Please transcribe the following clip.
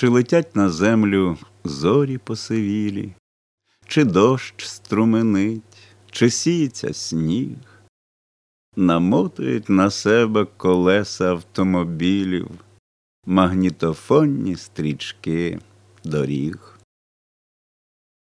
чи летять на землю зорі посивілі, чи дощ струменить, чи сіється сніг, намотують на себе колеса автомобілів, магнітофонні стрічки доріг.